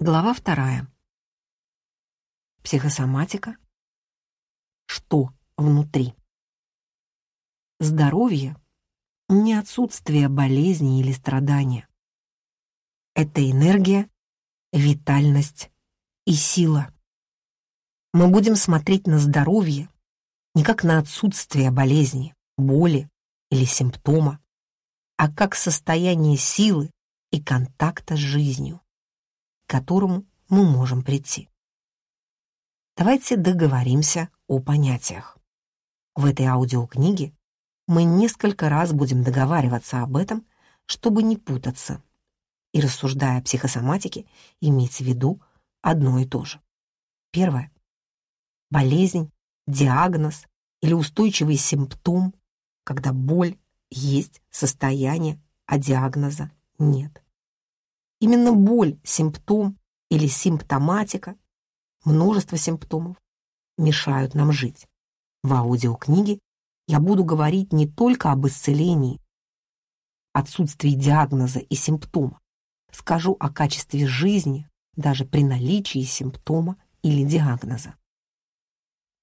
Глава вторая. Психосоматика. Что внутри? Здоровье — не отсутствие болезни или страдания. Это энергия, витальность и сила. Мы будем смотреть на здоровье не как на отсутствие болезни, боли или симптома, а как состояние силы и контакта с жизнью к которому мы можем прийти. Давайте договоримся о понятиях. В этой аудиокниге мы несколько раз будем договариваться об этом, чтобы не путаться, и, рассуждая о психосоматике, иметь в виду одно и то же. Первое. Болезнь, диагноз или устойчивый симптом, когда боль есть состояние, а диагноза нет. Именно боль, симптом или симптоматика, множество симптомов, мешают нам жить. В аудиокниге я буду говорить не только об исцелении, отсутствии диагноза и симптома. Скажу о качестве жизни даже при наличии симптома или диагноза.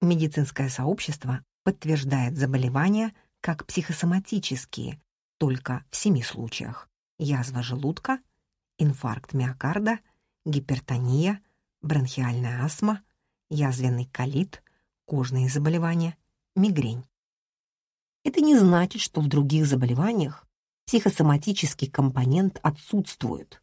Медицинское сообщество подтверждает заболевания как психосоматические, только в семи случаях. Язва желудка, инфаркт миокарда, гипертония, бронхиальная астма, язвенный колит, кожные заболевания, мигрень. Это не значит, что в других заболеваниях психосоматический компонент отсутствует.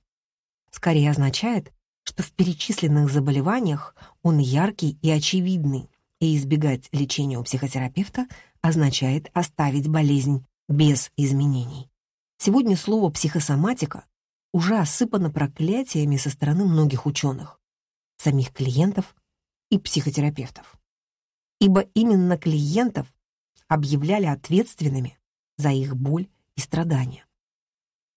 Скорее означает, что в перечисленных заболеваниях он яркий и очевидный, и избегать лечения у психотерапевта означает оставить болезнь без изменений. Сегодня слово «психосоматика» уже осыпана проклятиями со стороны многих ученых, самих клиентов и психотерапевтов. Ибо именно клиентов объявляли ответственными за их боль и страдания.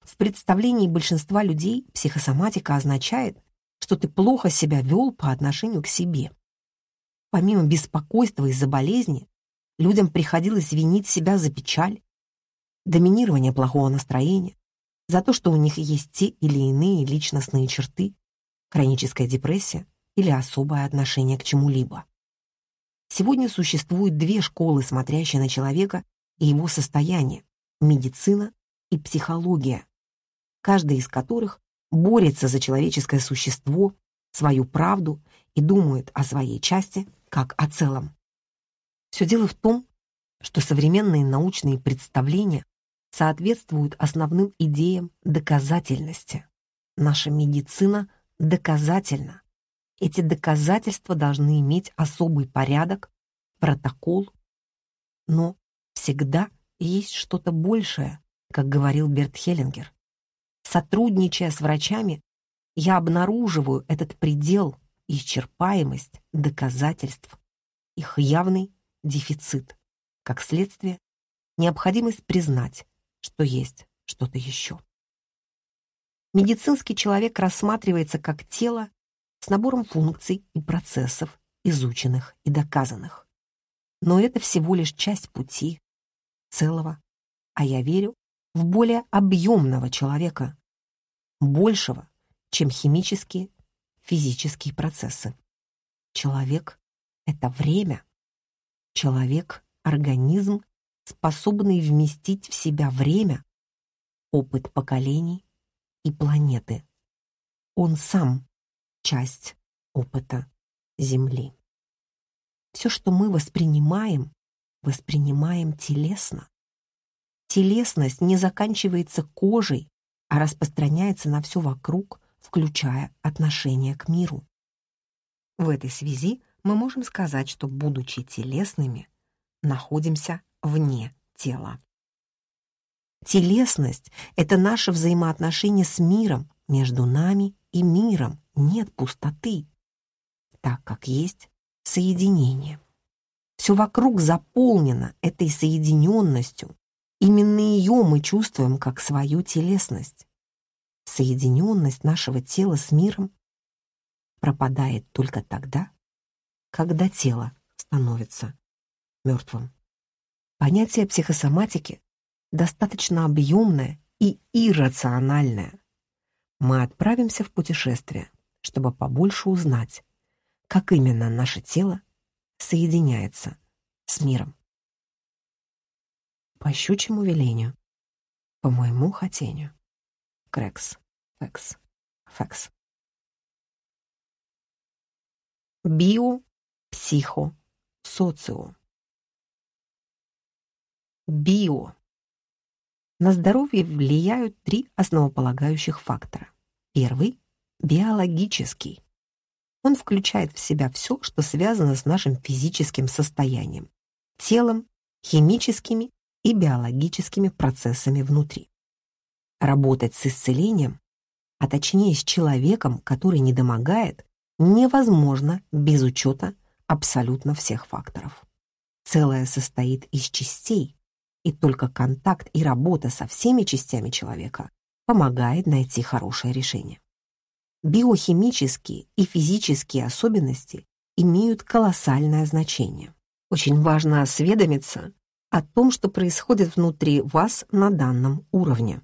В представлении большинства людей психосоматика означает, что ты плохо себя вел по отношению к себе. Помимо беспокойства из-за болезни, людям приходилось винить себя за печаль, доминирование плохого настроения, за то, что у них есть те или иные личностные черты, хроническая депрессия или особое отношение к чему-либо. Сегодня существуют две школы, смотрящие на человека и его состояние – медицина и психология, каждая из которых борется за человеческое существо, свою правду и думает о своей части как о целом. Все дело в том, что современные научные представления соответствуют основным идеям доказательности. Наша медицина доказательна. Эти доказательства должны иметь особый порядок, протокол, но всегда есть что-то большее, как говорил Берт Хеллингер. Сотрудничая с врачами, я обнаруживаю этот предел, исчерпаемость доказательств, их явный дефицит. Как следствие, необходимость признать, что есть что-то еще. Медицинский человек рассматривается как тело с набором функций и процессов, изученных и доказанных. Но это всего лишь часть пути целого, а я верю в более объемного человека, большего, чем химические, физические процессы. Человек — это время. Человек — организм, способный вместить в себя время, опыт поколений и планеты. Он сам — часть опыта Земли. Все, что мы воспринимаем, воспринимаем телесно. Телесность не заканчивается кожей, а распространяется на все вокруг, включая отношение к миру. В этой связи мы можем сказать, что, будучи телесными, находимся вне тела. Телесность — это наше взаимоотношение с миром, между нами и миром нет пустоты, так как есть соединение. Все вокруг заполнено этой соединенностью. Именно ее мы чувствуем как свою телесность. Соединенность нашего тела с миром пропадает только тогда, когда тело становится мертвым. Понятие психосоматики достаточно объемное и иррациональное. Мы отправимся в путешествие, чтобы побольше узнать, как именно наше тело соединяется с миром. По щучьему велению, по моему хотению. Крекс, фекс, фекс. Био, психо, социо. Био. На здоровье влияют три основополагающих фактора. Первый — биологический. Он включает в себя все, что связано с нашим физическим состоянием, телом, химическими и биологическими процессами внутри. Работать с исцелением, а точнее с человеком, который недомогает, невозможно без учета абсолютно всех факторов. Целое состоит из частей, и только контакт и работа со всеми частями человека помогает найти хорошее решение. Биохимические и физические особенности имеют колоссальное значение. Очень важно осведомиться о том, что происходит внутри вас на данном уровне.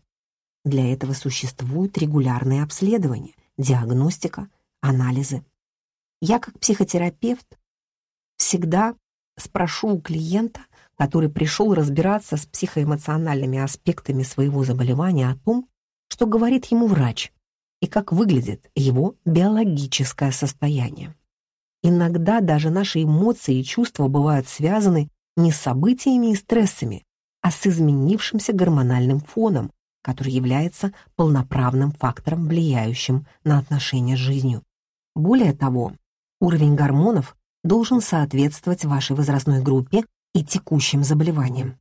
Для этого существуют регулярные обследования, диагностика, анализы. Я как психотерапевт всегда спрошу у клиента, который пришел разбираться с психоэмоциональными аспектами своего заболевания о том, что говорит ему врач, и как выглядит его биологическое состояние. Иногда даже наши эмоции и чувства бывают связаны не с событиями и стрессами, а с изменившимся гормональным фоном, который является полноправным фактором, влияющим на отношения с жизнью. Более того, уровень гормонов должен соответствовать вашей возрастной группе и текущим заболеваниям.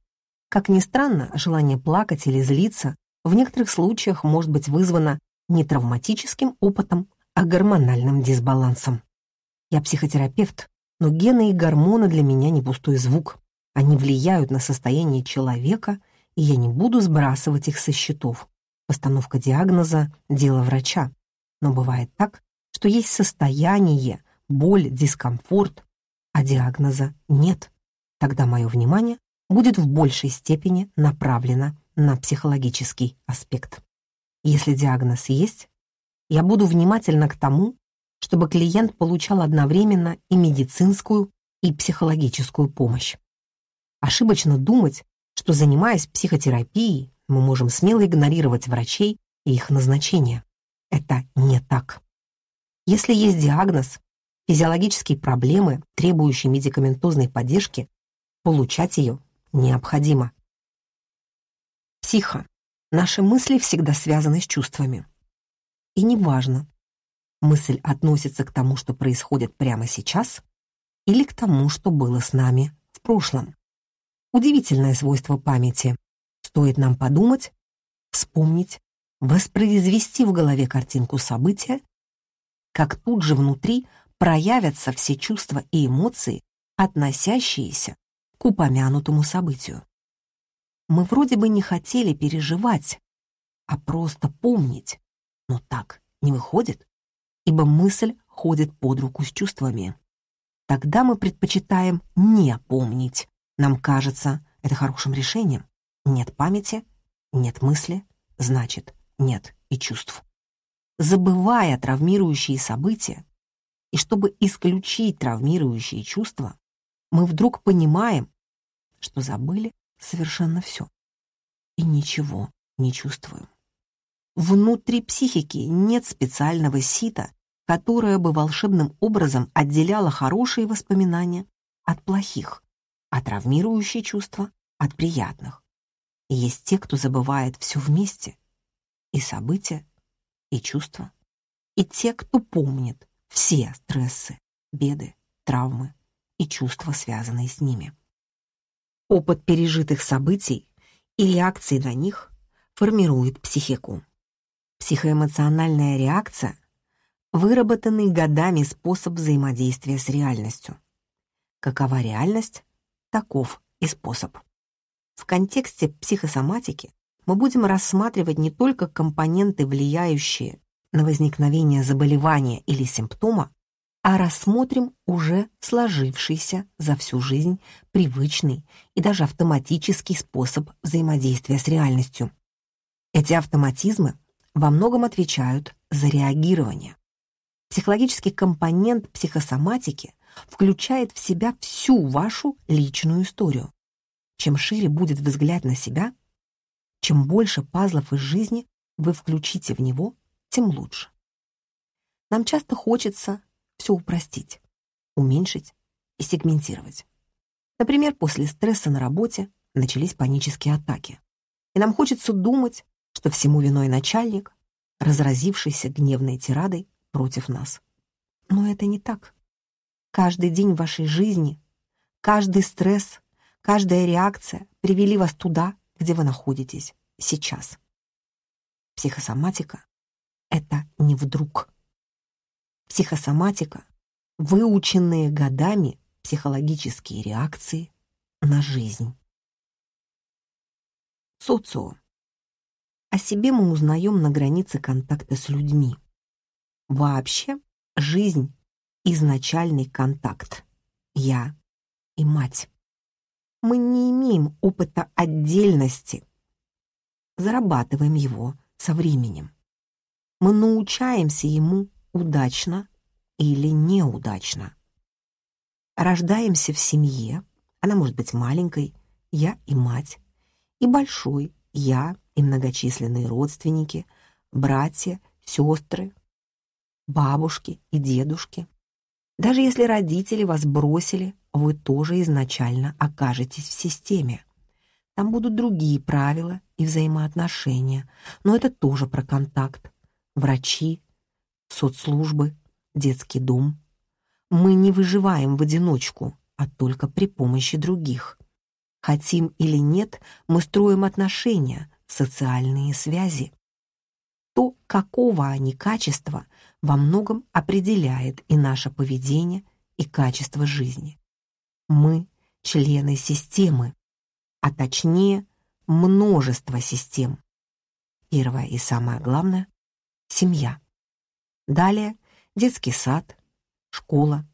Как ни странно, желание плакать или злиться в некоторых случаях может быть вызвано не травматическим опытом, а гормональным дисбалансом. Я психотерапевт, но гены и гормоны для меня не пустой звук. Они влияют на состояние человека, и я не буду сбрасывать их со счетов. Постановка диагноза — дело врача. Но бывает так, что есть состояние, боль, дискомфорт, а диагноза нет. Тогда мое внимание будет в большей степени направлено на психологический аспект. Если диагноз есть, я буду внимательна к тому, чтобы клиент получал одновременно и медицинскую, и психологическую помощь. Ошибочно думать, что, занимаясь психотерапией, мы можем смело игнорировать врачей и их назначения. Это не так. Если есть диагноз, физиологические проблемы, требующие медикаментозной поддержки, получать ее необходимо. Психо. Наши мысли всегда связаны с чувствами. И неважно, мысль относится к тому, что происходит прямо сейчас, или к тому, что было с нами в прошлом. Удивительное свойство памяти. Стоит нам подумать, вспомнить, воспроизвести в голове картинку события, как тут же внутри проявятся все чувства и эмоции, относящиеся к упомянутому событию мы вроде бы не хотели переживать, а просто помнить. Но так не выходит, ибо мысль ходит под руку с чувствами. Тогда мы предпочитаем не помнить. Нам кажется это хорошим решением. Нет памяти, нет мысли, значит, нет и чувств. Забывая травмирующие события, и чтобы исключить травмирующие чувства, мы вдруг понимаем, что забыли совершенно все. И ничего не чувствуем. Внутри психики нет специального сита, которое бы волшебным образом отделяло хорошие воспоминания от плохих, а травмирующие чувства от приятных. И есть те, кто забывает все вместе, и события, и чувства, и те, кто помнит все стрессы, беды, травмы и чувства, связанные с ними. Опыт пережитых событий и реакции на них формирует психику. Психоэмоциональная реакция — выработанный годами способ взаимодействия с реальностью. Какова реальность, таков и способ. В контексте психосоматики мы будем рассматривать не только компоненты, влияющие на возникновение заболевания или симптома, а рассмотрим уже сложившийся за всю жизнь привычный и даже автоматический способ взаимодействия с реальностью. Эти автоматизмы во многом отвечают за реагирование. Психологический компонент психосоматики включает в себя всю вашу личную историю. Чем шире будет взгляд на себя, чем больше пазлов из жизни вы включите в него, тем лучше. Нам часто хочется все упростить, уменьшить и сегментировать. Например, после стресса на работе начались панические атаки. И нам хочется думать, что всему виной начальник, разразившийся гневной тирадой против нас. Но это не так. Каждый день вашей жизни, каждый стресс, каждая реакция привели вас туда, где вы находитесь сейчас. Психосоматика — это не вдруг. Психосоматика — выученные годами психологические реакции на жизнь. Социо. О себе мы узнаем на границе контакта с людьми. Вообще, жизнь — изначальный контакт. Я и мать. Мы не имеем опыта отдельности, зарабатываем его со временем. Мы научаемся ему удачно или неудачно. Рождаемся в семье, она может быть маленькой, я и мать, и большой, я и многочисленные родственники, братья, сестры, бабушки и дедушки. Даже если родители вас бросили, вы тоже изначально окажетесь в системе. Там будут другие правила и взаимоотношения, но это тоже про контакт. Врачи, соцслужбы, детский дом. Мы не выживаем в одиночку, а только при помощи других. Хотим или нет, мы строим отношения, социальные связи. То, какого они качества, во многом определяет и наше поведение, и качество жизни. Мы — члены системы, а точнее множество систем. Первое и самое главное — семья. Далее детский сад, школа,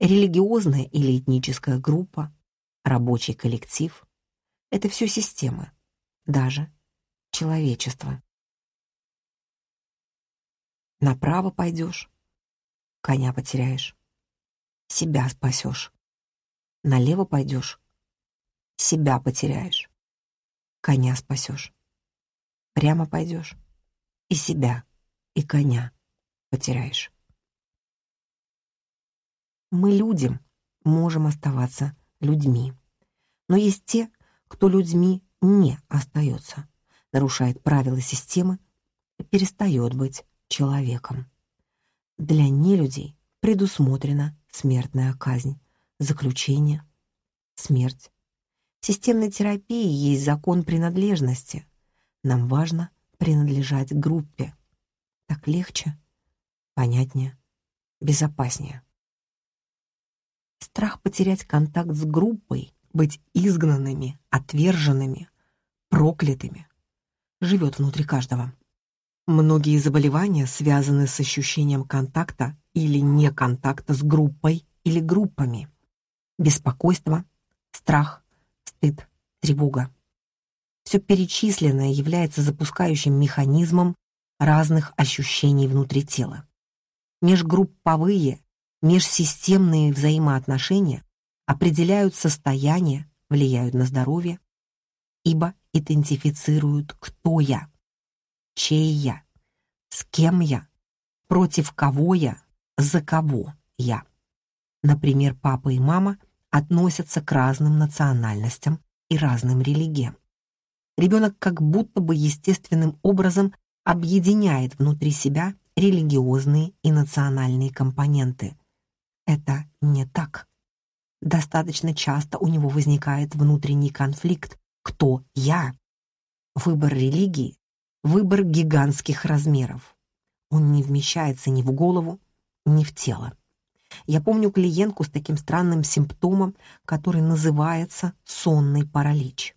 религиозная или этническая группа, рабочий коллектив — это все системы, даже человечество. Направо пойдешь — коня потеряешь, себя спасешь. Налево пойдешь себя потеряешь. Коня спасешь. Прямо пойдешь и себя, и коня потеряешь. Мы людям можем оставаться людьми, но есть те, кто людьми не остается, нарушает правила системы и перестает быть человеком. Для нелюдей предусмотрена смертная казнь, заключение, смерть в системной терапии есть закон принадлежности. Нам важно принадлежать группе. Так легче, понятнее, безопаснее. Страх потерять контакт с группой, быть изгнанными, отверженными, проклятыми, живет внутри каждого. Многие заболевания связаны с ощущением контакта или неконтакта с группой или группами. Беспокойство, страх, стыд, тревога. Все перечисленное является запускающим механизмом разных ощущений внутри тела. Межгрупповые, межсистемные взаимоотношения определяют состояние, влияют на здоровье, ибо идентифицируют, кто я, чей я, с кем я, против кого я, за кого я. Например, папа и мама — относятся к разным национальностям и разным религиям. Ребенок как будто бы естественным образом объединяет внутри себя религиозные и национальные компоненты. Это не так. Достаточно часто у него возникает внутренний конфликт «кто я?». Выбор религии — выбор гигантских размеров. Он не вмещается ни в голову, ни в тело. Я помню клиентку с таким странным симптомом, который называется сонный паралич.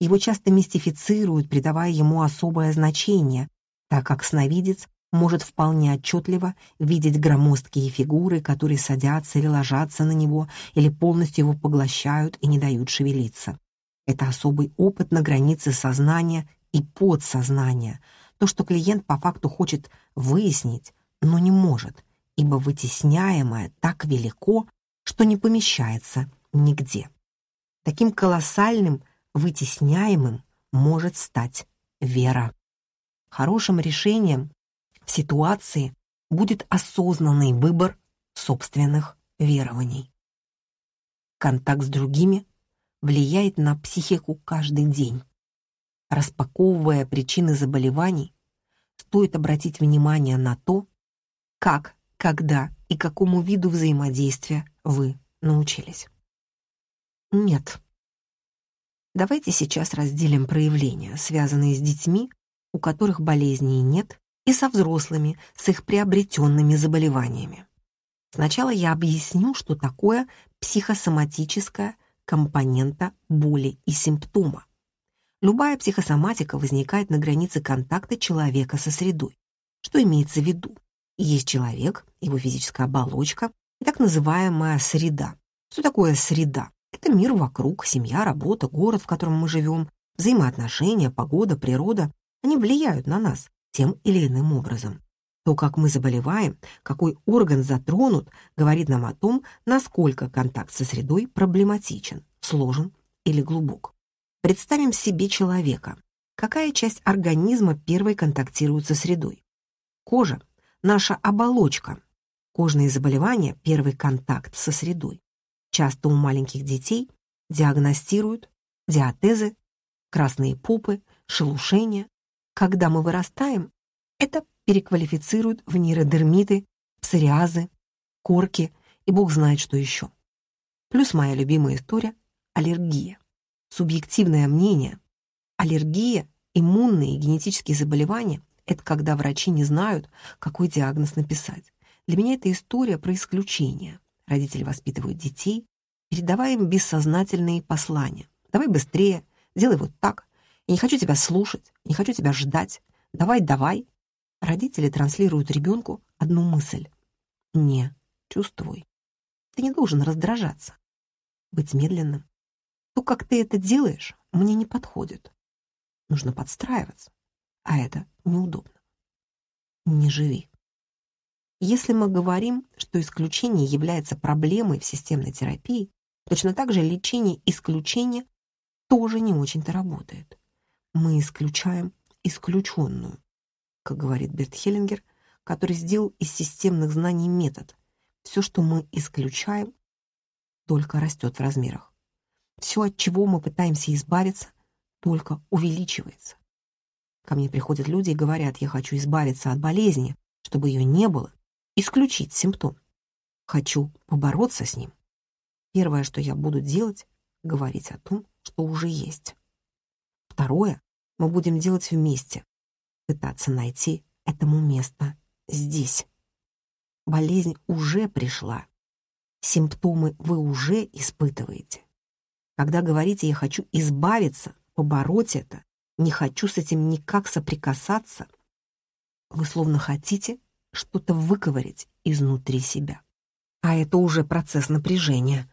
Его часто мистифицируют, придавая ему особое значение, так как сновидец может вполне отчетливо видеть громоздкие фигуры, которые садятся или ложатся на него, или полностью его поглощают и не дают шевелиться. Это особый опыт на границе сознания и подсознания, то, что клиент по факту хочет выяснить, но не может, ибо вытесняемое так велико, что не помещается нигде. Таким колоссальным, вытесняемым может стать вера. Хорошим решением в ситуации будет осознанный выбор собственных верований. Контакт с другими влияет на психику каждый день. Распаковывая причины заболеваний, стоит обратить внимание на то, как, когда и какому виду взаимодействия вы научились. Нет. Давайте сейчас разделим проявления, связанные с детьми, у которых болезней нет, и со взрослыми, с их приобретенными заболеваниями. Сначала я объясню, что такое психосоматическая компонента боли и симптома. Любая психосоматика возникает на границе контакта человека со средой. Что имеется в виду? Есть человек, его физическая оболочка и так называемая среда. Что такое среда? Это мир вокруг, семья, работа, город, в котором мы живем, взаимоотношения, погода, природа. Они влияют на нас тем или иным образом. То, как мы заболеваем, какой орган затронут, говорит нам о том, насколько контакт со средой проблематичен, сложен или глубок. Представим себе человека. Какая часть организма первой контактирует со средой? Кожа, наша оболочка. Кожные заболевания – первый контакт со средой. Часто у маленьких детей диагностируют диатезы, красные попы, шелушения, когда мы вырастаем, это переквалифицируют в нейродермиты, псориазы, корки и бог знает что еще. Плюс моя любимая история — аллергия. Субъективное мнение. Аллергия, иммунные и генетические заболевания — это когда врачи не знают, какой диагноз написать. Для меня это история про исключение. Родители воспитывают детей, передавая им бессознательные послания. Давай быстрее, делай вот так, я не хочу тебя слушать, не хочу тебя ждать. Давай, давай. Родители транслируют ребенку одну мысль. Не чувствуй. Ты не должен раздражаться. Быть медленным. То, как ты это делаешь, мне не подходит. Нужно подстраиваться. А это неудобно. Не живи. Если мы говорим, что исключение является проблемой в системной терапии, точно так же лечение исключения тоже не очень-то работает мы исключаем исключенную, как говорит Берт Хеллингер, который сделал из системных знаний метод. Все, что мы исключаем, только растет в размерах. Все, от чего мы пытаемся избавиться, только увеличивается. Ко мне приходят люди и говорят, я хочу избавиться от болезни, чтобы ее не было, исключить симптом. Хочу побороться с ним. Первое, что я буду делать, говорить о том, что уже есть. Второе, мы будем делать вместе. Пытаться найти этому место здесь. Болезнь уже пришла. Симптомы вы уже испытываете. Когда говорите «я хочу избавиться», побороть это, не хочу с этим никак соприкасаться, вы словно хотите что-то выковырять изнутри себя. А это уже процесс напряжения,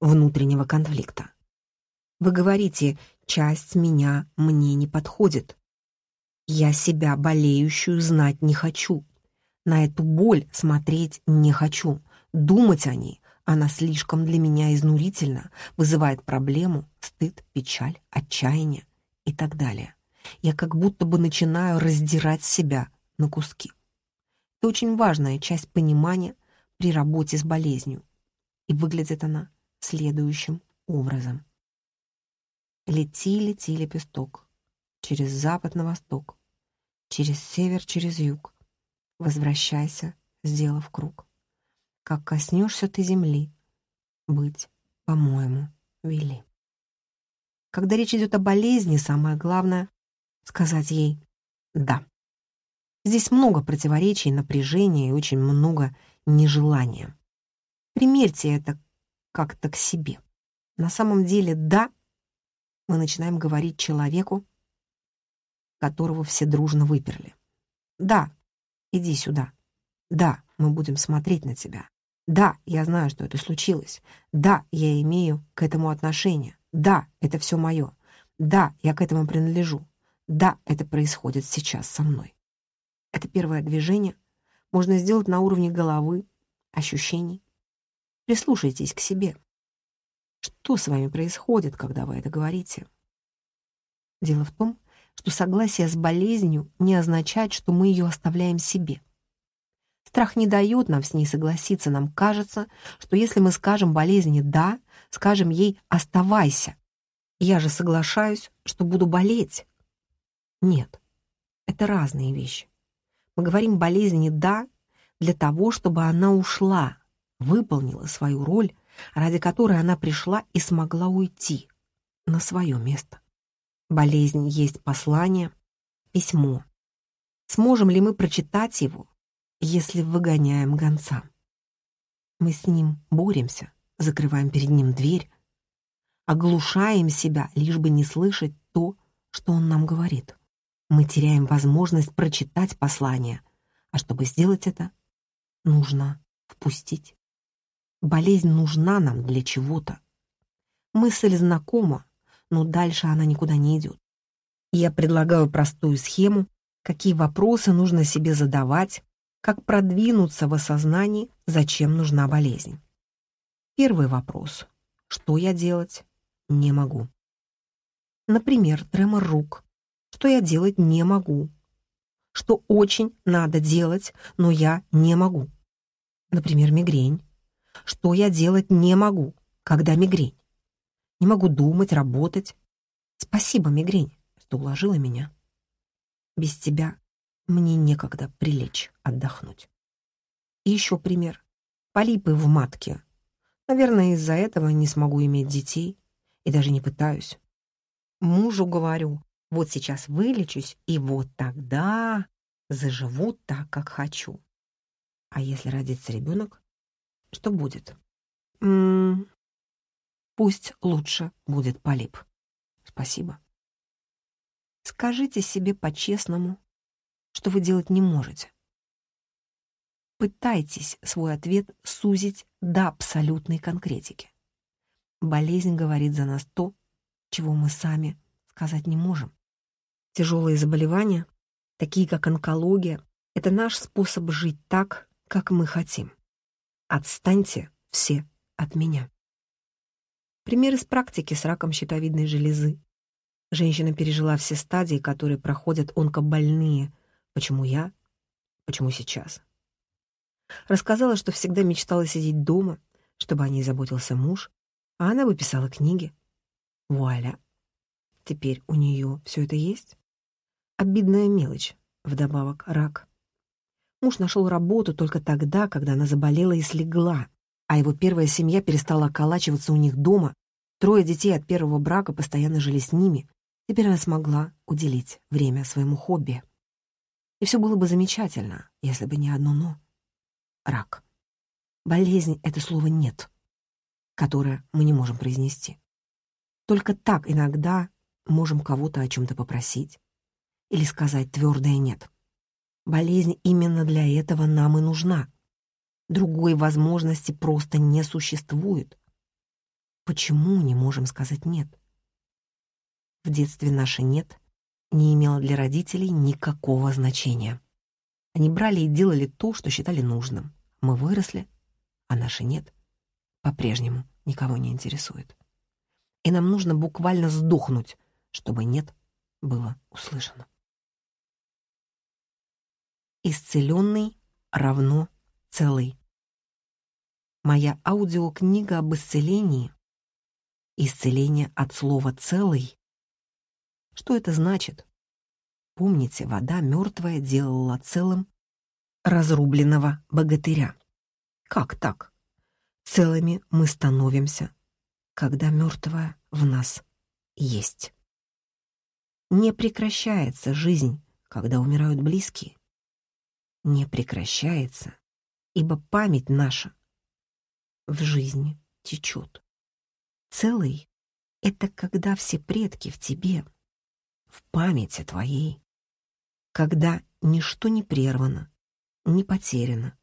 внутреннего конфликта. Вы говорите часть меня мне не подходит. Я себя болеющую знать не хочу. На эту боль смотреть не хочу. Думать о ней она слишком для меня изнурительна, вызывает проблему, стыд, печаль, отчаяние и так далее. Я как будто бы начинаю раздирать себя на куски. Это очень важная часть понимания при работе с болезнью. И выглядит она следующим образом. Лети, лети, лепесток, через запад на восток, через север, через юг. Возвращайся, сделав круг. Как коснешься ты земли, быть, по-моему, вели. Когда речь идет о болезни, самое главное — сказать ей «да». Здесь много противоречий, напряжения и очень много нежелания. Примерьте это как-то к себе. На самом деле «да» мы начинаем говорить человеку, которого все дружно выперли. «Да, иди сюда. Да, мы будем смотреть на тебя. Да, я знаю, что это случилось. Да, я имею к этому отношение. Да, это все мое. Да, я к этому принадлежу. Да, это происходит сейчас со мной». Это первое движение можно сделать на уровне головы, ощущений. Прислушайтесь к себе. Что с вами происходит, когда вы это говорите? Дело в том, что согласие с болезнью не означает, что мы ее оставляем себе. Страх не дает нам с ней согласиться. Нам кажется, что если мы скажем болезни «да», скажем ей «оставайся», я же соглашаюсь, что буду болеть. Нет, это разные вещи. Мы говорим болезни «да» для того, чтобы она ушла, выполнила свою роль, ради которой она пришла и смогла уйти на свое место. Болезнь есть послание, письмо. Сможем ли мы прочитать его, если выгоняем гонца? Мы с ним боремся, закрываем перед ним дверь, оглушаем себя, лишь бы не слышать то, что он нам говорит. Мы теряем возможность прочитать послание, а чтобы сделать это, нужно впустить. Болезнь нужна нам для чего-то. Мысль знакома, но дальше она никуда не идет. Я предлагаю простую схему, какие вопросы нужно себе задавать, как продвинуться в осознании, зачем нужна болезнь. Первый вопрос. Что я делать не могу? Например, тремор рук. Что я делать не могу? Что очень надо делать, но я не могу? Например, мигрень. Что я делать не могу, когда мигрень? Не могу думать, работать. Спасибо, мигрень, что уложила меня. Без тебя мне некогда прилечь, отдохнуть. И еще пример. Полипы в матке. Наверное, из-за этого не смогу иметь детей и даже не пытаюсь. Мужу говорю, вот сейчас вылечусь, и вот тогда заживу так, как хочу. А если родится ребенок, что будет? М -м Пусть лучше будет полип. Спасибо. Скажите себе по-честному, что вы делать не можете. Пытайтесь свой ответ сузить до абсолютной конкретики. Болезнь говорит за нас то, чего мы сами сказать не можем. Тяжелые заболевания, такие как онкология, это наш способ жить так, как мы хотим. Отстаньте все от меня. Пример из практики с раком щитовидной железы. Женщина пережила все стадии, которые проходят онкобольные. Почему я? Почему сейчас? Рассказала, что всегда мечтала сидеть дома, чтобы о ней заботился муж, а она выписала книги. Вуаля! Теперь у нее все это есть? Обидная мелочь, вдобавок рак. Муж нашел работу только тогда, когда она заболела и слегла а его первая семья перестала околачиваться у них дома, трое детей от первого брака постоянно жили с ними, теперь она смогла уделить время своему хобби. И все было бы замечательно, если бы не одно «но». Рак. Болезнь — это слово «нет», которое мы не можем произнести. Только так иногда можем кого-то о чем-то попросить или сказать твердое «нет». Болезнь именно для этого нам и нужна — Другой возможности просто не существует. Почему не можем сказать «нет»? В детстве наше «нет» не имело для родителей никакого значения. Они брали и делали то, что считали нужным. Мы выросли, а наше «нет» по-прежнему никого не интересует. И нам нужно буквально сдохнуть, чтобы «нет» было услышано. Исцеленный равно целый. Моя аудиокнига об исцелении. Исцеление от слова «целый». Что это значит? Помните, вода мертвая делала целым разрубленного богатыря. Как так? Целыми мы становимся, когда мертвая в нас есть. Не прекращается жизнь, когда умирают близкие. Не прекращается, ибо память наша в жизни течет. Целый — это когда все предки в тебе, в памяти твоей, когда ничто не прервано, не потеряно,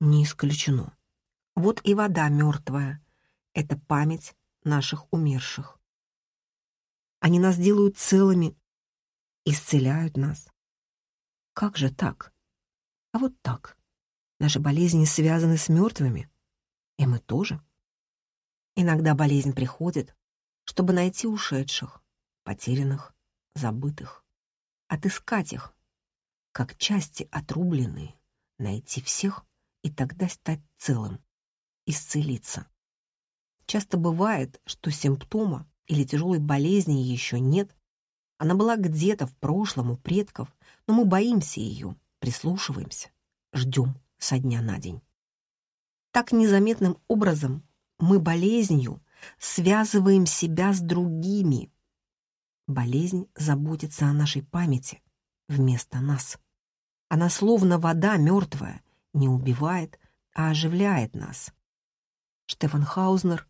не исключено. Вот и вода мертвая — это память наших умерших. Они нас делают целыми, исцеляют нас. Как же так? А вот так. Наши болезни связаны с мертвыми, и мы тоже. Иногда болезнь приходит, чтобы найти ушедших, потерянных, забытых, отыскать их, как части отрубленные, найти всех и тогда стать целым, исцелиться. Часто бывает, что симптома или тяжелой болезни еще нет, она была где-то в прошлом у предков, но мы боимся ее, прислушиваемся, ждем со дня на день. Так незаметным образом мы болезнью связываем себя с другими. Болезнь заботится о нашей памяти вместо нас. Она словно вода мертвая, не убивает, а оживляет нас. Штефан Хаузнер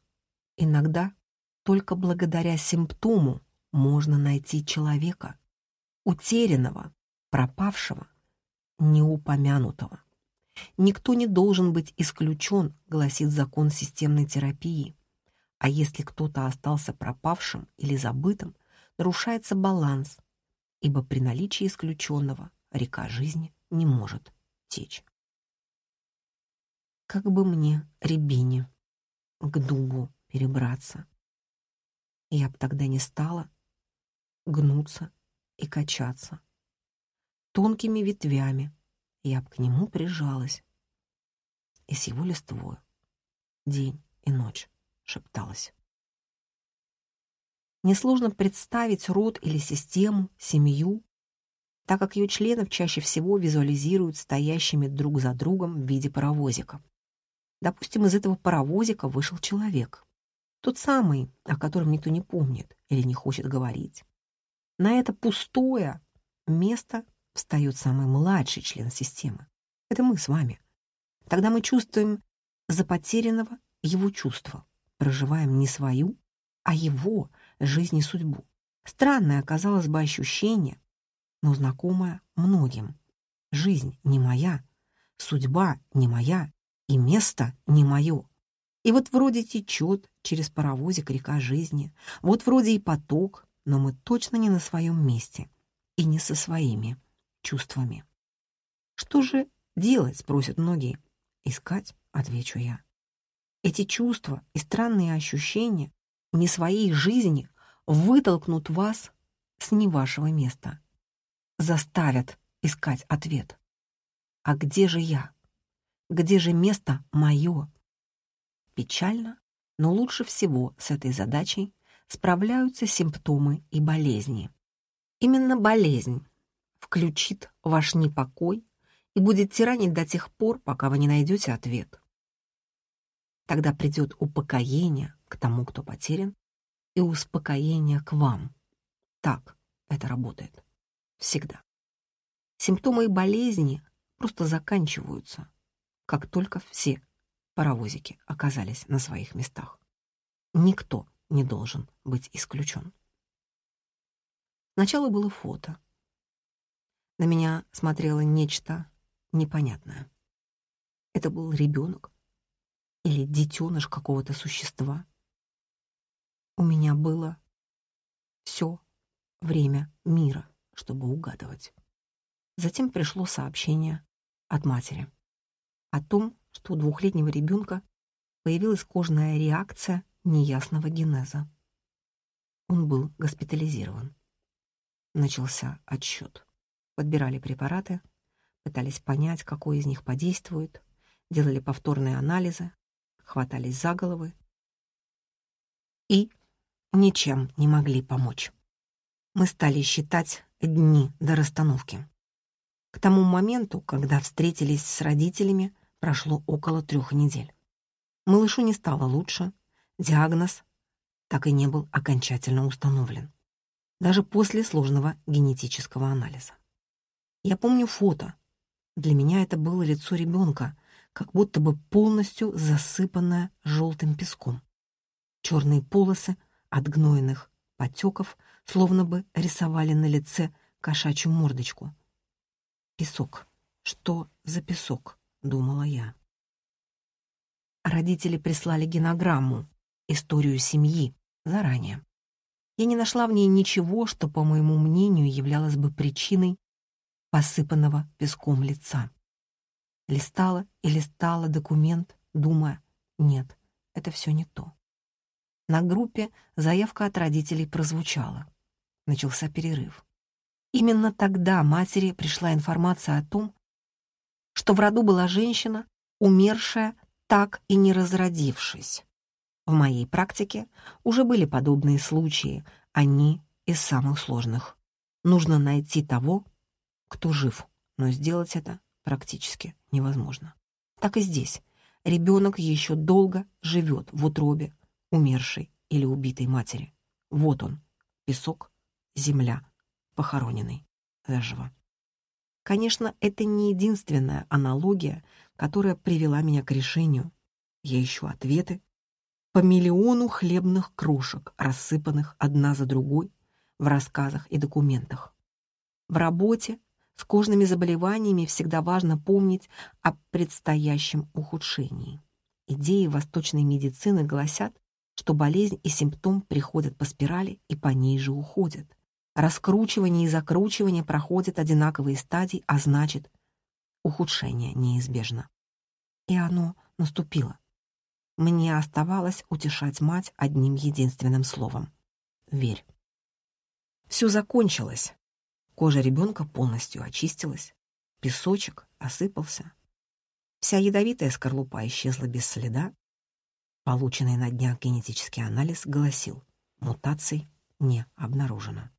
иногда только благодаря симптому можно найти человека, утерянного, пропавшего, неупомянутого. Никто не должен быть исключен, гласит закон системной терапии. А если кто-то остался пропавшим или забытым, нарушается баланс, ибо при наличии исключенного река жизни не может течь. Как бы мне, рябине, к дубу перебраться? Я б тогда не стала гнуться и качаться. Тонкими ветвями я б к нему прижалась. И с его листвою день и ночь шепталась. Несложно представить род или систему, семью, так как ее членов чаще всего визуализируют стоящими друг за другом в виде паровозика. Допустим, из этого паровозика вышел человек. Тот самый, о котором никто не помнит или не хочет говорить. На это пустое место встает самый младший член системы. Это мы с вами. Тогда мы чувствуем за потерянного его чувство, проживаем не свою, а его жизнь и судьбу. Странное, казалось бы, ощущение, но знакомое многим. Жизнь не моя, судьба не моя, и место не мое. И вот вроде течет через паровозик река жизни, вот вроде и поток, но мы точно не на своем месте и не со своими чувствами. Что же делать, спросят многие. Искать, отвечу я. Эти чувства и странные ощущения не своей жизни вытолкнут вас с не вашего места. Заставят искать ответ. А где же я? Где же место мое? Печально, но лучше всего с этой задачей справляются симптомы и болезни. Именно болезнь включит ваш непокой и будет тиранить до тех пор, пока вы не найдете ответ. Тогда придет упокоение к тому, кто потерян, и успокоение к вам. Так это работает. Всегда. Симптомы и болезни просто заканчиваются, как только все паровозики оказались на своих местах. Никто не должен быть исключен. Сначала было фото. На меня смотрело нечто непонятное. Это был ребенок или детеныш какого-то существа. У меня было все время мира, чтобы угадывать. Затем пришло сообщение от матери о том, что у двухлетнего ребенка появилась кожная реакция неясного генеза. Он был госпитализирован. Начался отсчет. Подбирали препараты, пытались понять, какой из них подействует, делали повторные анализы, хватались за головы и ничем не могли помочь. Мы стали считать дни до расстановки. К тому моменту, когда встретились с родителями, прошло около трех недель. Малышу не стало лучше, диагноз так и не был окончательно установлен, даже после сложного генетического анализа. Я помню фото. Для меня это было лицо ребенка, как будто бы полностью засыпанное желтым песком. Черные полосы от гнойных потеков словно бы рисовали на лице кошачью мордочку. Песок. Что за песок? думала я. Родители прислали генограмму, историю семьи, заранее. Я не нашла в ней ничего, что, по моему мнению, являлось бы причиной посыпанного песком лица. Листала и листала документ, думая, нет, это все не то. На группе заявка от родителей прозвучала. Начался перерыв. Именно тогда матери пришла информация о том, что в роду была женщина, умершая, так и не разродившись. В моей практике уже были подобные случаи, они из самых сложных. Нужно найти того, кто жив, но сделать это практически невозможно. Так и здесь. Ребенок еще долго живет в утробе умершей или убитой матери. Вот он, песок, земля, похороненный заживо. Конечно, это не единственная аналогия, которая привела меня к решению. Я ищу ответы по миллиону хлебных крошек, рассыпанных одна за другой в рассказах и документах. В работе с кожными заболеваниями всегда важно помнить о предстоящем ухудшении. Идеи восточной медицины гласят, что болезнь и симптом приходят по спирали и по ней же уходят. Раскручивание и закручивание проходят одинаковые стадии, а значит, ухудшение неизбежно. И оно наступило. Мне оставалось утешать мать одним единственным словом — верь. Все закончилось. Кожа ребенка полностью очистилась, песочек осыпался. Вся ядовитая скорлупа исчезла без следа. Полученный на днях генетический анализ гласил, мутаций не обнаружено.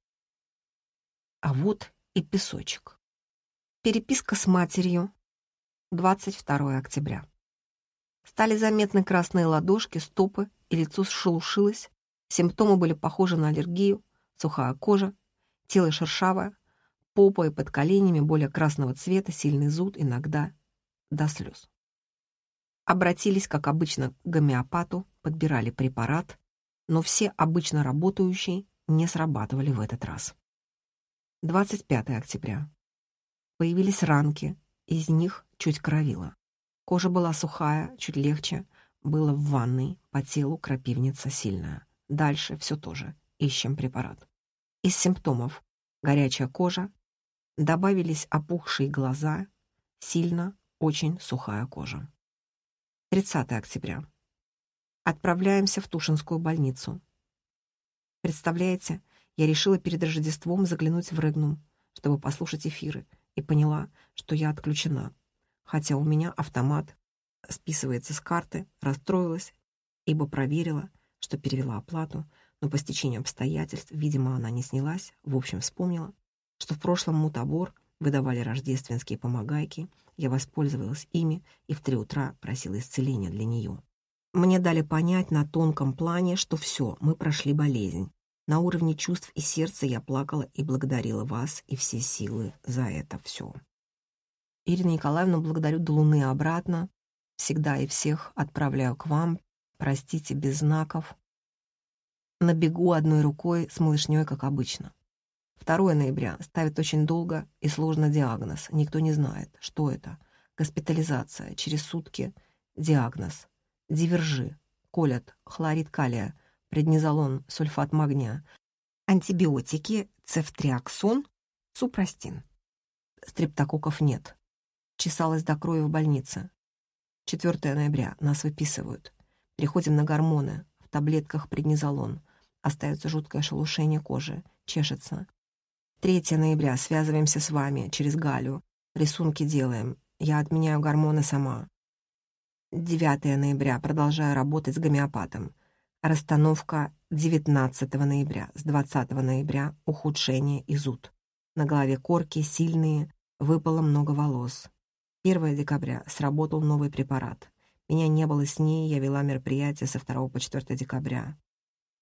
А вот и песочек. Переписка с матерью. 22 октября. Стали заметны красные ладошки, стопы, и лицо шелушилось. Симптомы были похожи на аллергию, сухая кожа, тело шершавое, попа и под коленями более красного цвета, сильный зуд, иногда до слез. Обратились, как обычно, к гомеопату, подбирали препарат, но все обычно работающие не срабатывали в этот раз. 25 октября. Появились ранки, из них чуть кровило. Кожа была сухая, чуть легче. Было в ванной, по телу крапивница сильная. Дальше все тоже. Ищем препарат. Из симптомов горячая кожа, добавились опухшие глаза, сильно, очень сухая кожа. 30 октября. Отправляемся в Тушинскую больницу. Представляете, я решила перед Рождеством заглянуть в Регнум, чтобы послушать эфиры, и поняла, что я отключена хотя у меня автомат списывается с карты, расстроилась, ибо проверила, что перевела оплату, но по стечению обстоятельств, видимо, она не снялась, в общем, вспомнила, что в прошлом мутабор выдавали рождественские помогайки, я воспользовалась ими и в три утра просила исцеления для нее. Мне дали понять на тонком плане, что все, мы прошли болезнь. На уровне чувств и сердца я плакала и благодарила вас и все силы за это все. Ирина Николаевна, благодарю до Луны обратно. Всегда и всех отправляю к вам. Простите, без знаков. Набегу одной рукой с малышней, как обычно. 2 ноября ставит очень долго и сложно диагноз. Никто не знает, что это. Госпитализация. Через сутки диагноз. Дивержи. Колят. Хлорид калия. Преднизолон. Сульфат магния. Антибиотики. Цефтриаксон. Супрастин. Стрептококков нет. Чесалась до крови в больнице. 4 ноября. Нас выписывают. Переходим на гормоны. В таблетках преднизолон. Остается жуткое шелушение кожи. Чешется. 3 ноября. Связываемся с вами через Галю. Рисунки делаем. Я отменяю гормоны сама. 9 ноября. Продолжаю работать с гомеопатом. Расстановка 19 ноября. С 20 ноября ухудшение и зуд. На голове корки сильные, выпало много волос. 1 декабря сработал новый препарат. Меня не было с ней, я вела мероприятие со 2 по 4 декабря.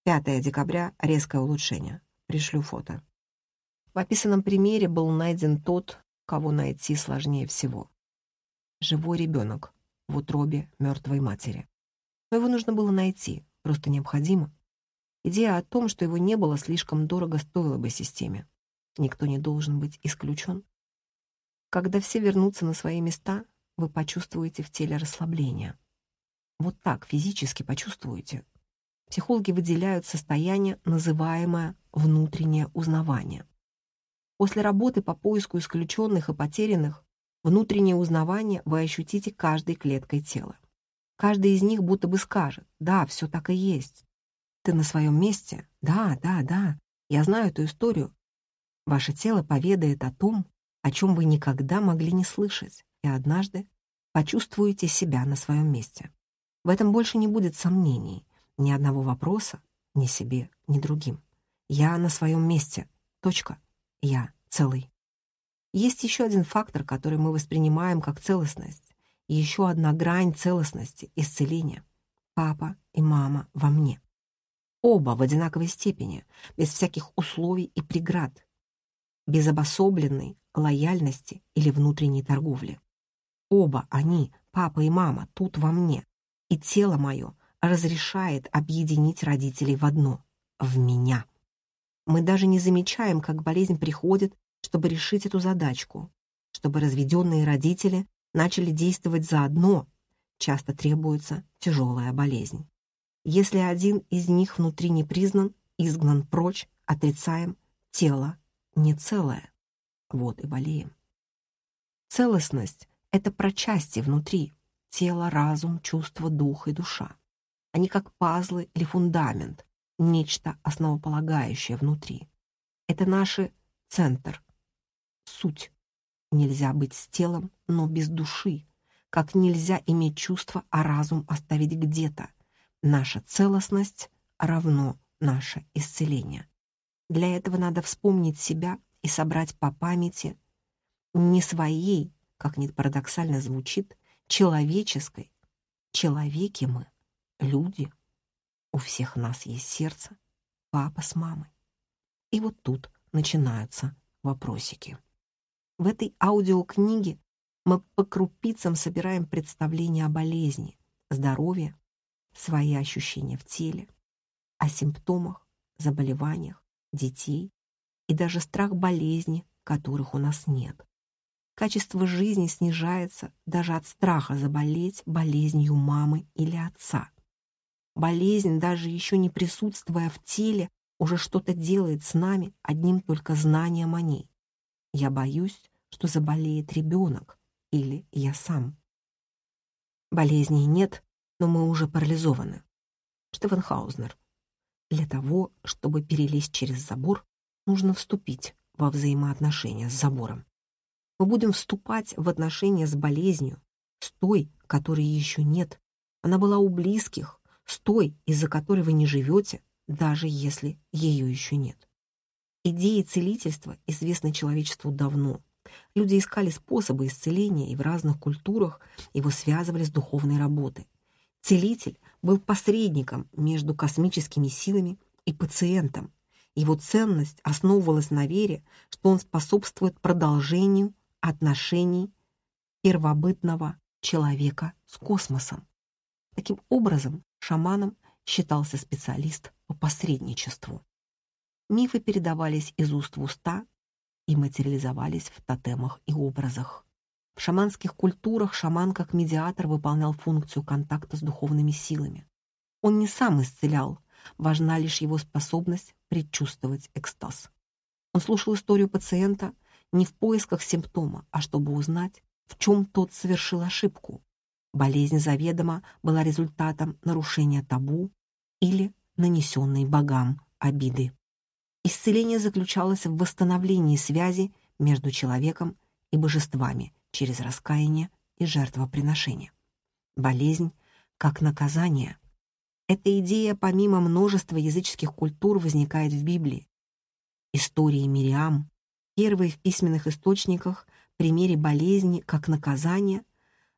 5 декабря — резкое улучшение. Пришлю фото. В описанном примере был найден тот, кого найти сложнее всего. Живой ребенок в утробе мертвой матери. Но его нужно было найти, просто необходимо. Идея о том, что его не было, слишком дорого стоила бы системе. Никто не должен быть исключен. Когда все вернутся на свои места, вы почувствуете в теле расслабление. Вот так физически почувствуете. Психологи выделяют состояние, называемое внутреннее узнавание. После работы по поиску исключенных и потерянных Внутреннее узнавание вы ощутите каждой клеткой тела. Каждый из них будто бы скажет, да, все так и есть. Ты на своем месте? Да, да, да. Я знаю эту историю. Ваше тело поведает о том, о чем вы никогда могли не слышать, и однажды почувствуете себя на своем месте. В этом больше не будет сомнений, ни одного вопроса, ни себе, ни другим. Я на своем месте. Точка. Я целый. Есть еще один фактор, который мы воспринимаем как целостность, и еще одна грань целостности — исцеления. Папа и мама во мне. Оба в одинаковой степени, без всяких условий и преград, без обособленной лояльности или внутренней торговли. Оба они, папа и мама, тут во мне, и тело мое разрешает объединить родителей в одно — в меня. Мы даже не замечаем, как болезнь приходит чтобы решить эту задачку, чтобы разведенные родители начали действовать заодно, часто требуется тяжелая болезнь. Если один из них внутри не признан, изгнан прочь, отрицаем, тело не целое. Вот и болеем. Целостность — это про части внутри, тело, разум, чувство, дух и душа. Они как пазлы или фундамент, нечто основополагающее внутри. Это наши центр, суть. Нельзя быть с телом, но без души. Как нельзя иметь чувство, а разум оставить где-то. Наша целостность равно наше исцеление. Для этого надо вспомнить себя и собрать по памяти не своей, как ни парадоксально звучит, человеческой. Человеки мы, люди. У всех нас есть сердце, папа с мамой. И вот тут начинаются вопросики. В этой аудиокниге мы по крупицам собираем представления о болезни, здоровье, свои ощущения в теле, о симптомах, заболеваниях, детей и даже страх болезни, которых у нас нет. Качество жизни снижается даже от страха заболеть болезнью мамы или отца. Болезнь, даже еще не присутствуя в теле, уже что-то делает с нами одним только знанием о ней. Я боюсь, что заболеет ребенок или я сам. Болезней нет, но мы уже парализованы. Штефенхаузнер. Для того, чтобы перелезть через забор, нужно вступить во взаимоотношения с забором. Мы будем вступать в отношения с болезнью, с той, которой еще нет. Она была у близких, с той, из-за которой вы не живете, даже если ее еще нет. Идеи целительства известны человечеству давно. Люди искали способы исцеления, и в разных культурах его связывали с духовной работой. Целитель был посредником между космическими силами и пациентом. Его ценность основывалась на вере, что он способствует продолжению отношений первобытного человека с космосом. Таким образом, шаманом считался специалист по посредничеству. Мифы передавались из уст в уста и материализовались в тотемах и образах. В шаманских культурах шаман как медиатор выполнял функцию контакта с духовными силами. Он не сам исцелял, важна лишь его способность предчувствовать экстаз. Он слушал историю пациента не в поисках симптома, а чтобы узнать, в чем тот совершил ошибку. Болезнь заведомо была результатом нарушения табу или нанесенной богам обиды. Исцеление заключалось в восстановлении связи между человеком и божествами через раскаяние и жертвоприношение. Болезнь как наказание. Эта идея помимо множества языческих культур возникает в Библии. Истории Мириам, первые в письменных источниках, примере болезни как наказания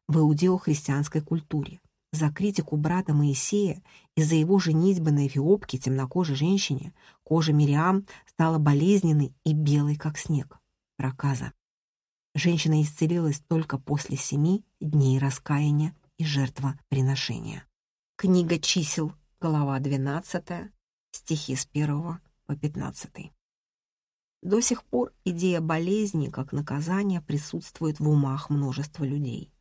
в иудео-христианской культуре за критику брата Моисея и за его женитьбы на эфиопке темнокожей женщине кожа Мириам стала болезненной и белой, как снег. Проказа. Женщина исцелилась только после семи дней раскаяния и жертвоприношения. Книга чисел, глава 12, стихи с 1 по 15. До сих пор идея болезни как наказания присутствует в умах множества людей.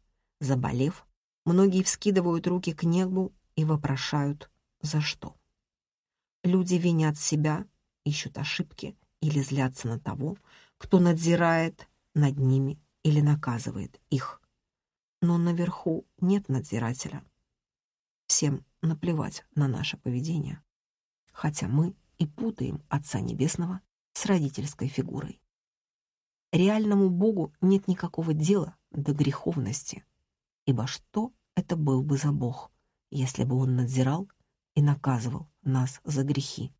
Заболев, Многие вскидывают руки к небу и вопрошают «за что?». Люди винят себя, ищут ошибки или злятся на того, кто надзирает над ними или наказывает их. Но наверху нет надзирателя. Всем наплевать на наше поведение, хотя мы и путаем Отца Небесного с родительской фигурой. Реальному Богу нет никакого дела до греховности, ибо что это был бы за Бог, если бы Он надзирал и наказывал нас за грехи?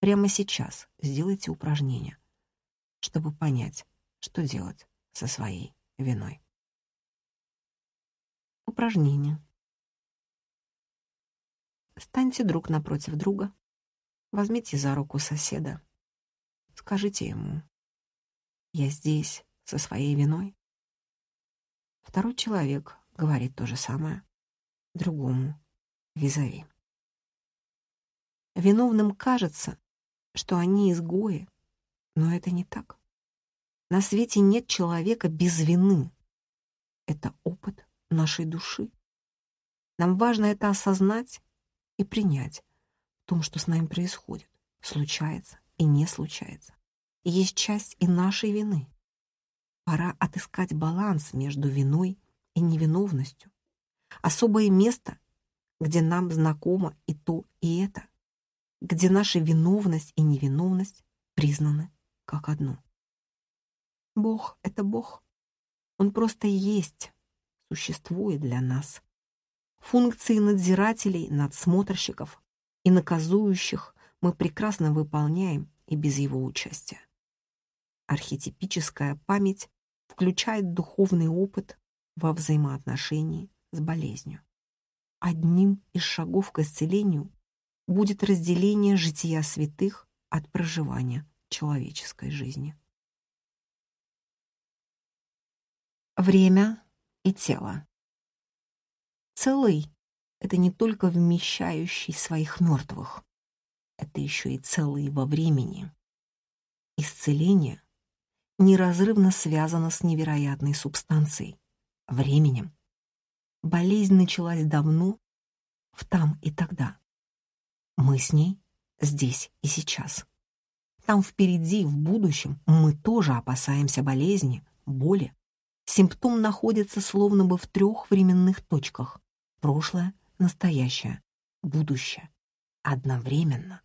Прямо сейчас сделайте упражнение, чтобы понять, что делать со своей виной. Упражнение. Станьте друг напротив друга, возьмите за руку соседа, скажите ему «Я здесь со своей виной». Второй человек говорит то же самое другому визави. Виновным кажется, что они изгои, но это не так. На свете нет человека без вины. Это опыт нашей души. Нам важно это осознать и принять в том, что с нами происходит, случается и не случается. И есть часть и нашей вины. Пора отыскать баланс между виной и невиновностью. Особое место, где нам знакомо и то, и это, где наша виновность и невиновность признаны как одно. Бог — это Бог. Он просто есть, существует для нас. Функции надзирателей, надсмотрщиков и наказующих мы прекрасно выполняем и без его участия. Архетипическая память включает духовный опыт во взаимоотношении с болезнью. Одним из шагов к исцелению будет разделение жития святых от проживания человеческой жизни. Время и тело. Целый — это не только вмещающий своих мертвых, это еще и целый во времени. Исцеление неразрывно связано с невероятной субстанцией — временем. Болезнь началась давно, в там и тогда. Мы с ней здесь и сейчас. Там впереди, в будущем, мы тоже опасаемся болезни, боли, Симптом находится словно бы в трех временных точках — прошлое, настоящее, будущее, одновременно.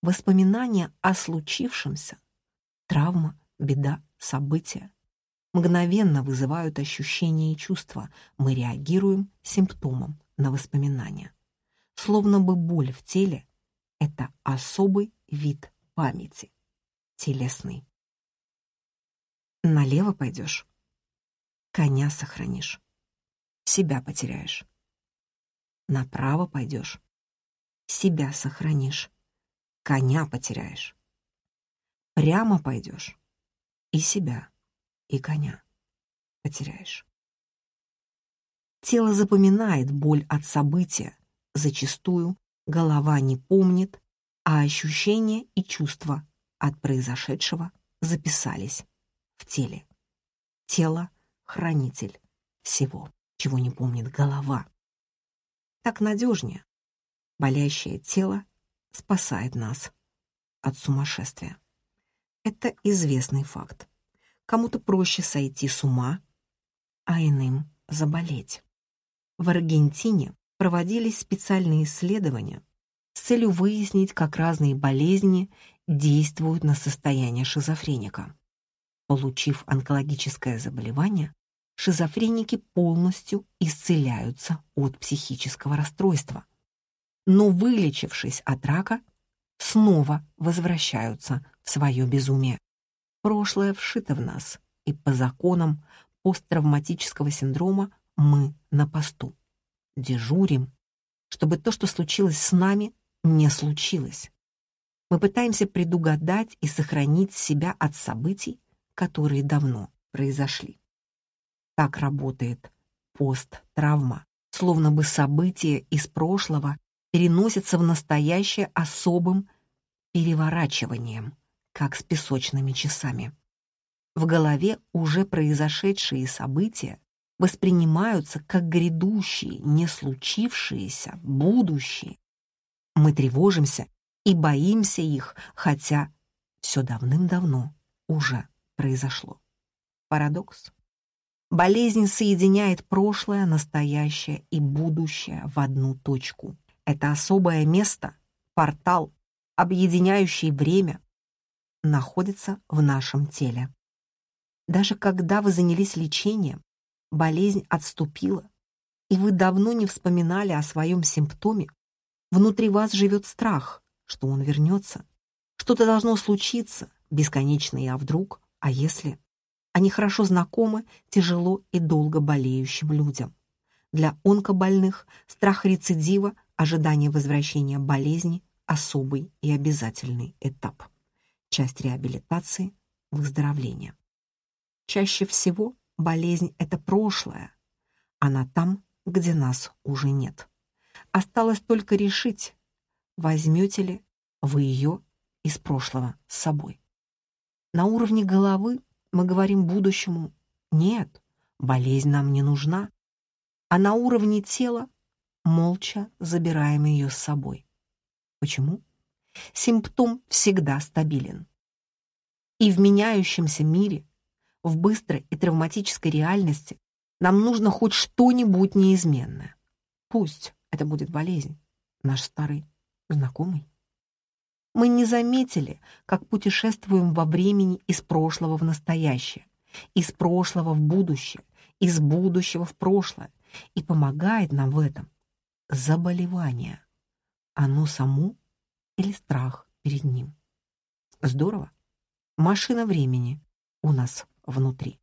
Воспоминания о случившемся, травма, беда, события мгновенно вызывают ощущения и чувства, мы реагируем симптомом на воспоминания. Словно бы боль в теле — это особый вид памяти, телесный. Налево пойдешь коня сохранишь, себя потеряешь. Направо пойдешь, себя сохранишь, коня потеряешь. Прямо пойдешь, и себя, и коня потеряешь. Тело запоминает боль от события, зачастую голова не помнит, а ощущения и чувства от произошедшего записались в теле. Тело хранитель всего, чего не помнит голова. Так надежнее. Болящее тело спасает нас от сумасшествия. Это известный факт. Кому-то проще сойти с ума, а иным заболеть. В Аргентине проводились специальные исследования с целью выяснить, как разные болезни действуют на состояние шизофреника. Получив онкологическое заболевание, шизофреники полностью исцеляются от психического расстройства. Но вылечившись от рака, снова возвращаются в свое безумие. Прошлое вшито в нас, и по законам посттравматического синдрома мы на посту. Дежурим, чтобы то, что случилось с нами, не случилось. Мы пытаемся предугадать и сохранить себя от событий, которые давно произошли. Так работает посттравма, словно бы события из прошлого переносятся в настоящее особым переворачиванием, как с песочными часами. В голове уже произошедшие события воспринимаются как грядущие, не случившиеся, будущие. Мы тревожимся и боимся их, хотя все давным-давно уже произошло. Парадокс. Болезнь соединяет прошлое, настоящее и будущее в одну точку. Это особое место, портал, объединяющий время, находится в нашем теле. Даже когда вы занялись лечением, болезнь отступила, и вы давно не вспоминали о своем симптоме, внутри вас живет страх, что он вернется. Что-то должно случиться, бесконечное «а вдруг?», «а если?». Они хорошо знакомы тяжело и долго болеющим людям. Для онкобольных страх рецидива, ожидание возвращения болезни – особый и обязательный этап. Часть реабилитации – выздоровления. Чаще всего болезнь — это прошлое. Она там, где нас уже нет. Осталось только решить, возьмете ли вы ее из прошлого с собой. На уровне головы мы говорим будущему «нет, болезнь нам не нужна», а на уровне тела молча забираем ее с собой. Почему? Симптом всегда стабилен. И в меняющемся мире, в быстрой и травматической реальности нам нужно хоть что-нибудь неизменное. Пусть это будет болезнь, наш старый знакомый. Мы не заметили, как путешествуем во времени из прошлого в настоящее, из прошлого в будущее, из будущего в прошлое, и помогает нам в этом заболевание. Оно само или страх перед ним. Здорово. Машина времени у нас внутри.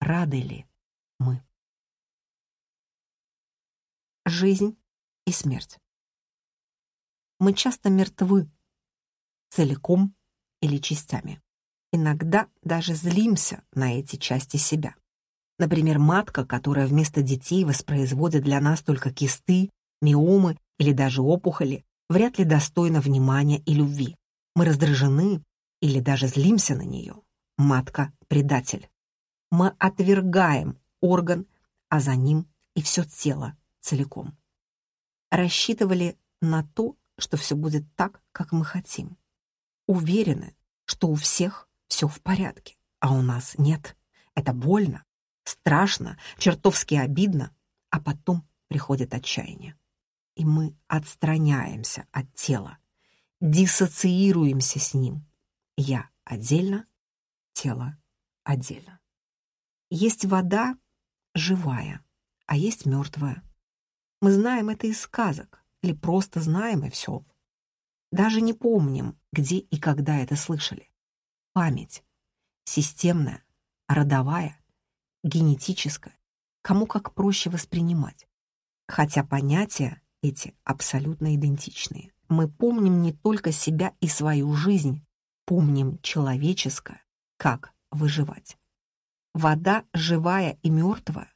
Рады ли мы? Жизнь и смерть. Мы часто мертвы целиком или частями. Иногда даже злимся на эти части себя. Например, матка, которая вместо детей воспроизводит для нас только кисты, миомы или даже опухоли, вряд ли достойна внимания и любви. Мы раздражены или даже злимся на нее. Матка — предатель. Мы отвергаем орган, а за ним и все тело целиком. Рассчитывали на то, что все будет так, как мы хотим уверены, что у всех все в порядке, а у нас нет. Это больно, страшно, чертовски обидно, а потом приходит отчаяние. И мы отстраняемся от тела, диссоциируемся с ним. Я отдельно, тело отдельно. Есть вода живая, а есть мертвая. Мы знаем это из сказок или просто знаем и все. Даже не помним, где и когда это слышали. Память. Системная, родовая, генетическая. Кому как проще воспринимать. Хотя понятия эти абсолютно идентичные. Мы помним не только себя и свою жизнь, помним человеческое, как выживать. Вода живая и мертвая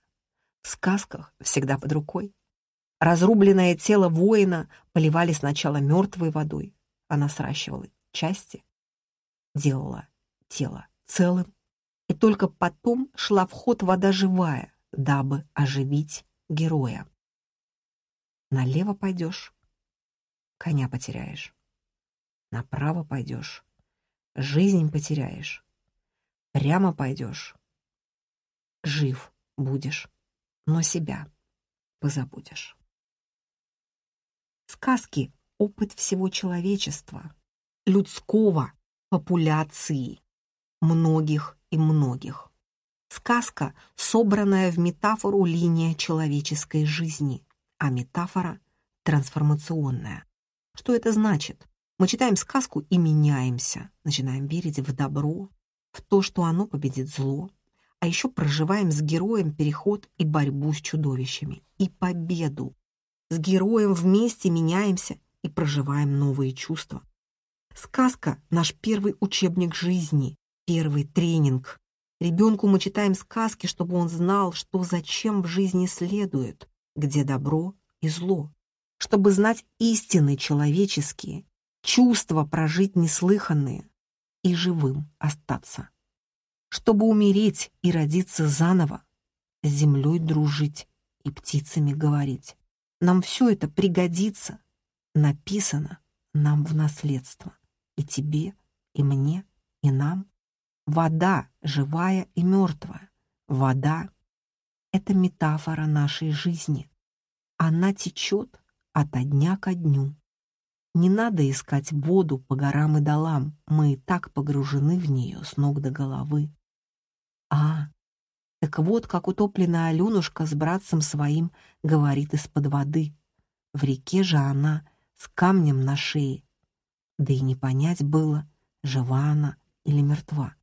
в сказках всегда под рукой. Разрубленное тело воина поливали сначала мертвой водой. Она сращивала части, делала тело целым, и только потом шла в ход вода живая, дабы оживить героя. Налево пойдешь — коня потеряешь. Направо пойдешь — жизнь потеряешь. Прямо пойдешь — жив будешь, но себя позабудешь. Сказки — опыт всего человечества, людского, популяции, многих и многих. Сказка, собранная в метафору линия человеческой жизни, а метафора — трансформационная. Что это значит? Мы читаем сказку и меняемся, начинаем верить в добро, в то, что оно победит зло, а еще проживаем с героем переход и борьбу с чудовищами, и победу, с героем вместе меняемся и проживаем новые чувства. Сказка — наш первый учебник жизни, первый тренинг. Ребенку мы читаем сказки, чтобы он знал, что зачем в жизни следует, где добро и зло, чтобы знать истины человеческие, чувства прожить неслыханные и живым остаться. Чтобы умереть и родиться заново, с землей дружить и птицами говорить. Нам все это пригодится, написано нам в наследство. И тебе, и мне, и нам. Вода живая и мертвая. Вода — это метафора нашей жизни. Она течет ото дня ко дню. Не надо искать воду по горам и долам, мы и так погружены в нее с ног до головы. А, так вот, как утопленная Аленушка с братцем своим говорит из-под воды. В реке же она с камнем на шее. Да и не понять было, жива она или мертва.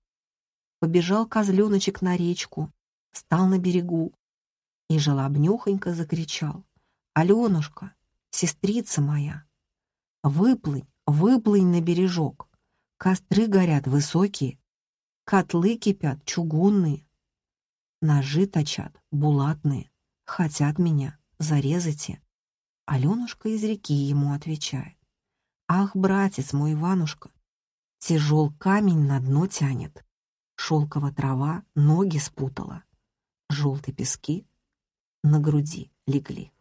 Побежал козленочек на речку, стал на берегу и желобнёхонько закричал. «Аленушка, сестрица моя, выплынь, выплынь на бережок. Костры горят высокие, котлы кипят чугунные, Ножи точат, булатные, хотят меня, зарезайте. Аленушка из реки ему отвечает. Ах, братец мой Иванушка, тяжел камень на дно тянет, шелкова трава ноги спутала, желтые пески на груди легли.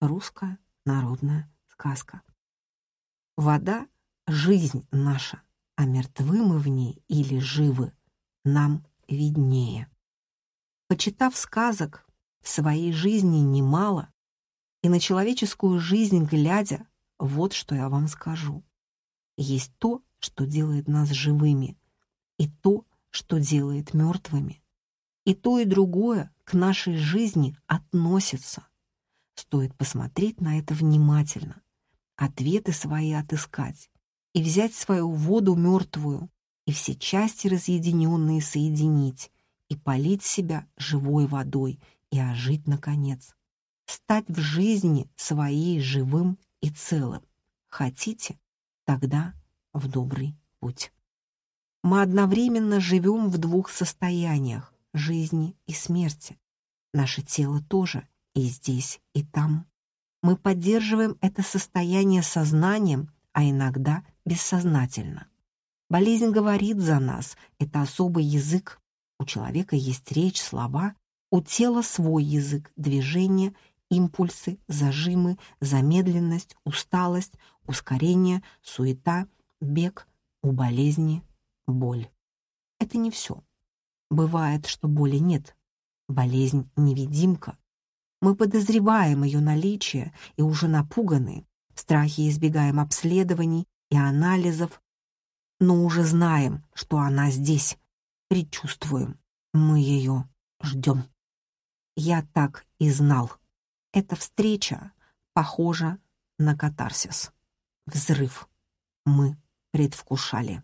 Русская народная сказка. Вода — жизнь наша, а мертвы мы в ней или живы, нам виднее. Почитав сказок в своей жизни немало, и на человеческую жизнь глядя, вот что я вам скажу. Есть то, что делает нас живыми, и то, что делает мертвыми. И то, и другое к нашей жизни относится. Стоит посмотреть на это внимательно, ответы свои отыскать и взять свою воду мертвую и все части разъединенные соединить, и полить себя живой водой и ожить, наконец. Стать в жизни своей живым и целым. Хотите? Тогда в добрый путь. Мы одновременно живем в двух состояниях — жизни и смерти. Наше тело тоже и здесь, и там. Мы поддерживаем это состояние сознанием, а иногда бессознательно. Болезнь говорит за нас, это особый язык, у человека есть речь, слова, у тела свой язык, движение, импульсы, зажимы, замедленность, усталость, ускорение, суета, бег, у болезни боль. Это не все. Бывает, что боли нет. Болезнь — невидимка. Мы подозреваем ее наличие и уже напуганы, в страхе избегаем обследований и анализов, но уже знаем, что она здесь, предчувствуем. Мы ее ждем. Я так и знал. Эта встреча похожа на катарсис. Взрыв. Мы предвкушали.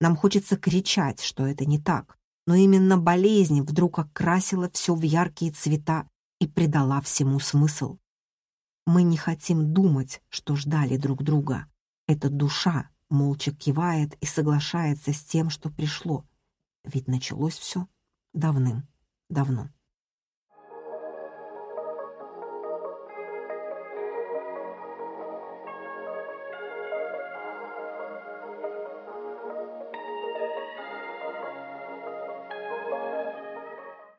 Нам хочется кричать, что это не так, но именно болезнь вдруг окрасила все в яркие цвета и придала всему смысл. Мы не хотим думать, что ждали друг друга. Эта душа молча кивает и соглашается с тем, что пришло, ведь началось все давным-давно.